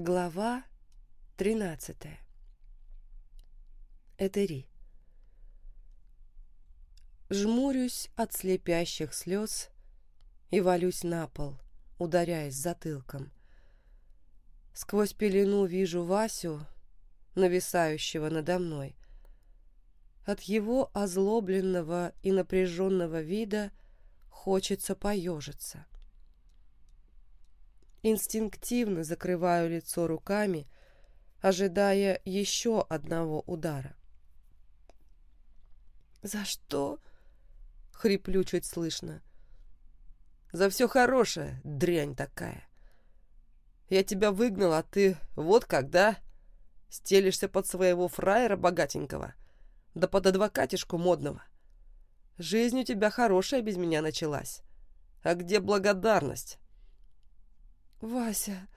Глава 13. Этери. Жмурюсь от слепящих слез и валюсь на пол, ударяясь затылком. Сквозь пелену вижу Васю, нависающего надо мной. От его озлобленного и напряженного вида хочется поежиться. Инстинктивно закрываю лицо руками, ожидая еще одного удара. «За что?» — хриплю чуть слышно. «За все хорошее, дрянь такая. Я тебя выгнал, а ты вот когда стелишься под своего фраера богатенького, да под адвокатишку модного. Жизнь у тебя хорошая без меня началась. А где благодарность?» «Вася,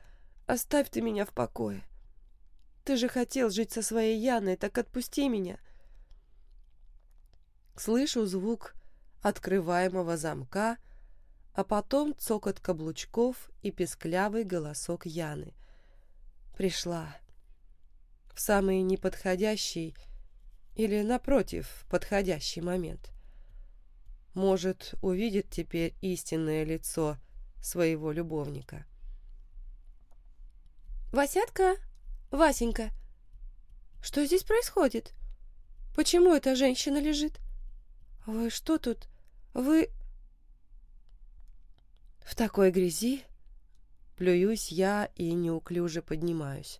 оставь ты меня в покое. Ты же хотел жить со своей Яной, так отпусти меня». Слышу звук открываемого замка, а потом цокот каблучков и песклявый голосок Яны. Пришла. В самый неподходящий или, напротив, подходящий момент. Может, увидит теперь истинное лицо своего любовника. «Васятка? Васенька, что здесь происходит? Почему эта женщина лежит? Вы что тут? Вы...» В такой грязи плююсь я и неуклюже поднимаюсь.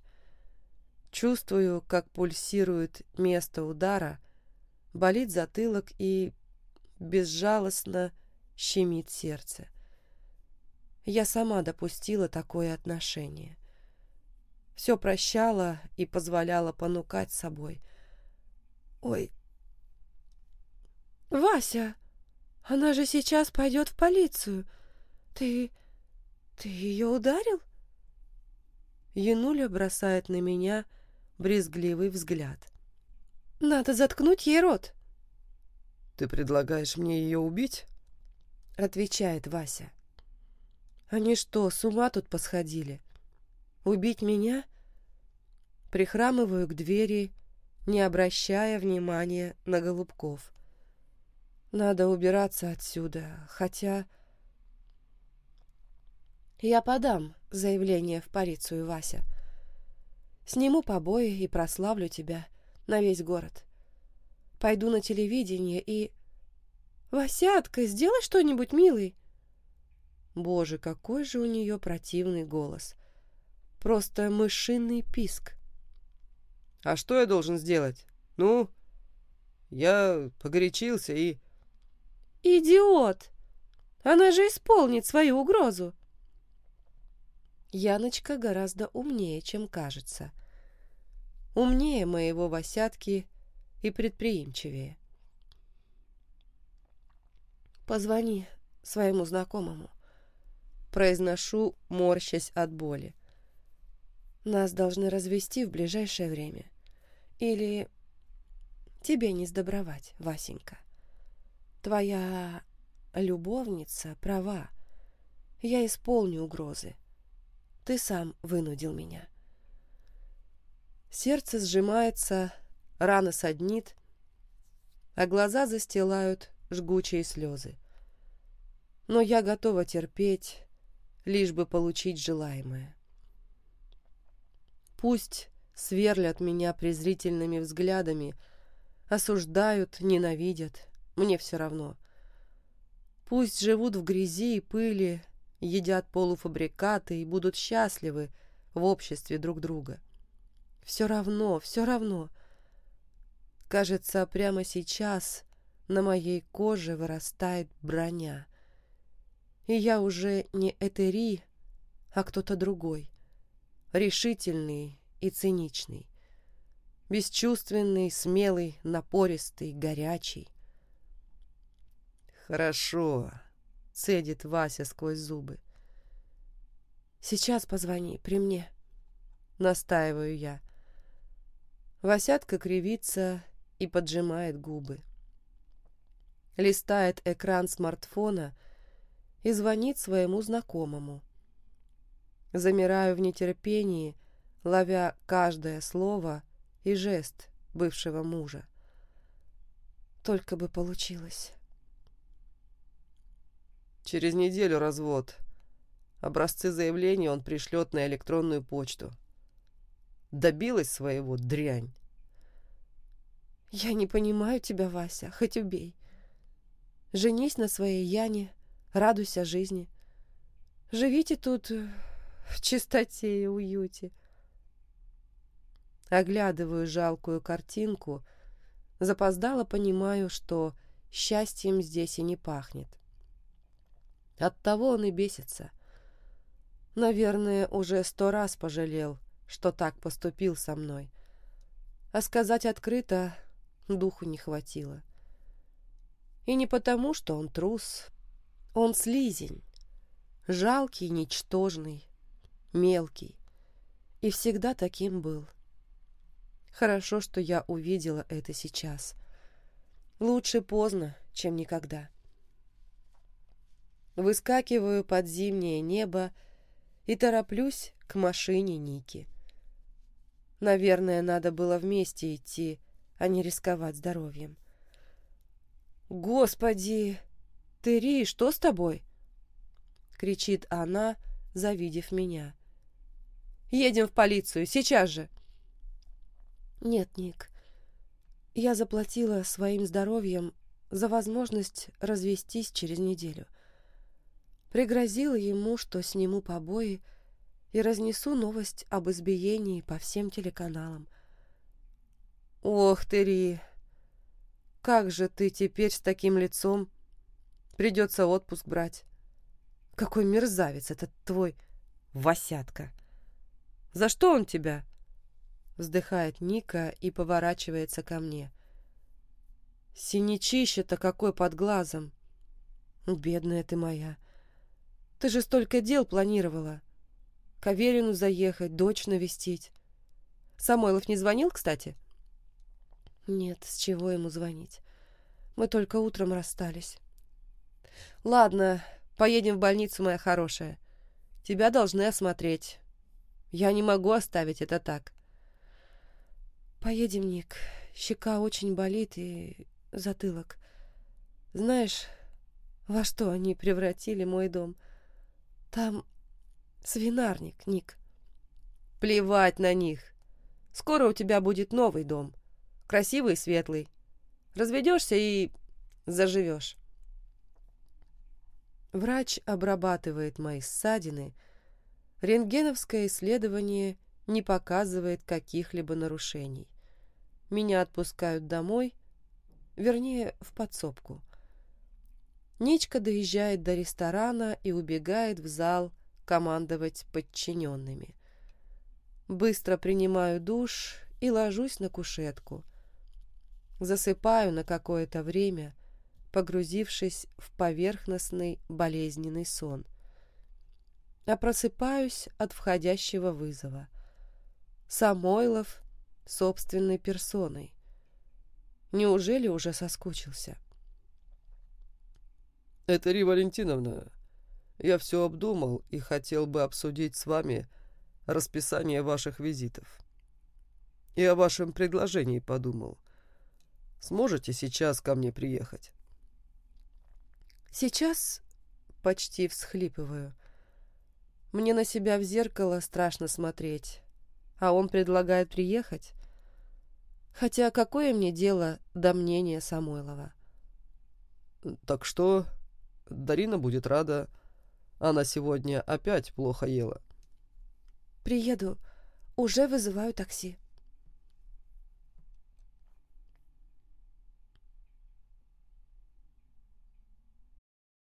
Чувствую, как пульсирует место удара, болит затылок и безжалостно щемит сердце. Я сама допустила такое отношение все прощала и позволяла понукать собой. «Ой, Вася, она же сейчас пойдет в полицию. Ты... ты ее ударил?» Януля бросает на меня брезгливый взгляд. «Надо заткнуть ей рот». «Ты предлагаешь мне ее убить?» Отвечает Вася. «Они что, с ума тут посходили? Убить меня?» Прихрамываю к двери, не обращая внимания на голубков. Надо убираться отсюда, хотя... Я подам заявление в полицию, Вася. Сниму побои и прославлю тебя на весь город. Пойду на телевидение и... «Васятка, сделай что-нибудь, милый!» Боже, какой же у нее противный голос. Просто мышиный писк. А что я должен сделать? Ну, я погорячился и... Идиот! Она же исполнит свою угрозу. Яночка гораздо умнее, чем кажется. Умнее моего Васятки и предприимчивее. Позвони своему знакомому. Произношу, морщась от боли. Нас должны развести в ближайшее время. Или тебе не сдобровать, Васенька. Твоя любовница права. Я исполню угрозы. Ты сам вынудил меня. Сердце сжимается, рана саднит, а глаза застилают жгучие слезы. Но я готова терпеть, лишь бы получить желаемое. Пусть сверлят меня презрительными взглядами, осуждают, ненавидят, мне все равно. Пусть живут в грязи и пыли, едят полуфабрикаты и будут счастливы в обществе друг друга. Все равно, все равно. Кажется, прямо сейчас на моей коже вырастает броня. И я уже не Этери, а кто-то другой. Решительный и циничный. Бесчувственный, смелый, напористый, горячий. «Хорошо», — цедит Вася сквозь зубы. «Сейчас позвони, при мне», — настаиваю я. Васятка кривится и поджимает губы. Листает экран смартфона и звонит своему знакомому. Замираю в нетерпении, ловя каждое слово и жест бывшего мужа. Только бы получилось. Через неделю развод. Образцы заявления он пришлет на электронную почту. Добилась своего, дрянь. Я не понимаю тебя, Вася, хоть убей. Женись на своей Яне, радуйся жизни. Живите тут в чистоте и уюте. Оглядываю жалкую картинку, запоздало понимаю, что счастьем здесь и не пахнет. Оттого он и бесится. Наверное, уже сто раз пожалел, что так поступил со мной. А сказать открыто духу не хватило. И не потому, что он трус. Он слизень. Жалкий, ничтожный, мелкий. И всегда таким был. Хорошо, что я увидела это сейчас. Лучше поздно, чем никогда. Выскакиваю под зимнее небо и тороплюсь к машине Ники. Наверное, надо было вместе идти, а не рисковать здоровьем. «Господи! Ты, что с тобой?» — кричит она, завидев меня. «Едем в полицию, сейчас же!» «Нет, Ник, я заплатила своим здоровьем за возможность развестись через неделю. Пригрозила ему, что сниму побои и разнесу новость об избиении по всем телеканалам. «Ох ты, Ри! Как же ты теперь с таким лицом? Придется отпуск брать. Какой мерзавец этот твой Васятка! За что он тебя?» Вздыхает Ника и поворачивается ко мне. Синячище-то какой под глазом. Бедная ты моя. Ты же столько дел планировала. К Аверину заехать, дочь навестить. Самойлов не звонил, кстати? — нет, с чего ему звонить? Мы только утром расстались. Ладно, поедем в больницу, моя хорошая. Тебя должны осмотреть. Я не могу оставить это так. Поедем, Ник. Щека очень болит и затылок. Знаешь, во что они превратили мой дом? Там свинарник, Ник. Плевать на них. Скоро у тебя будет новый дом красивый и светлый. Разведешься и заживешь. Врач обрабатывает мои ссадины. Рентгеновское исследование не показывает каких-либо нарушений. Меня отпускают домой, вернее, в подсобку. Ничка доезжает до ресторана и убегает в зал командовать подчиненными. Быстро принимаю душ и ложусь на кушетку засыпаю на какое-то время, погрузившись в поверхностный болезненный сон. А просыпаюсь от входящего вызова. Самойлов собственной персоной. Неужели уже соскучился? «Это Ри Валентиновна. Я все обдумал и хотел бы обсудить с вами расписание ваших визитов. И о вашем предложении подумал. Сможете сейчас ко мне приехать?» «Сейчас?» — почти всхлипываю. Мне на себя в зеркало страшно смотреть, а он предлагает приехать. Хотя какое мне дело до мнения Самойлова? «Так что? Дарина будет рада. Она сегодня опять плохо ела». «Приеду. Уже вызываю такси».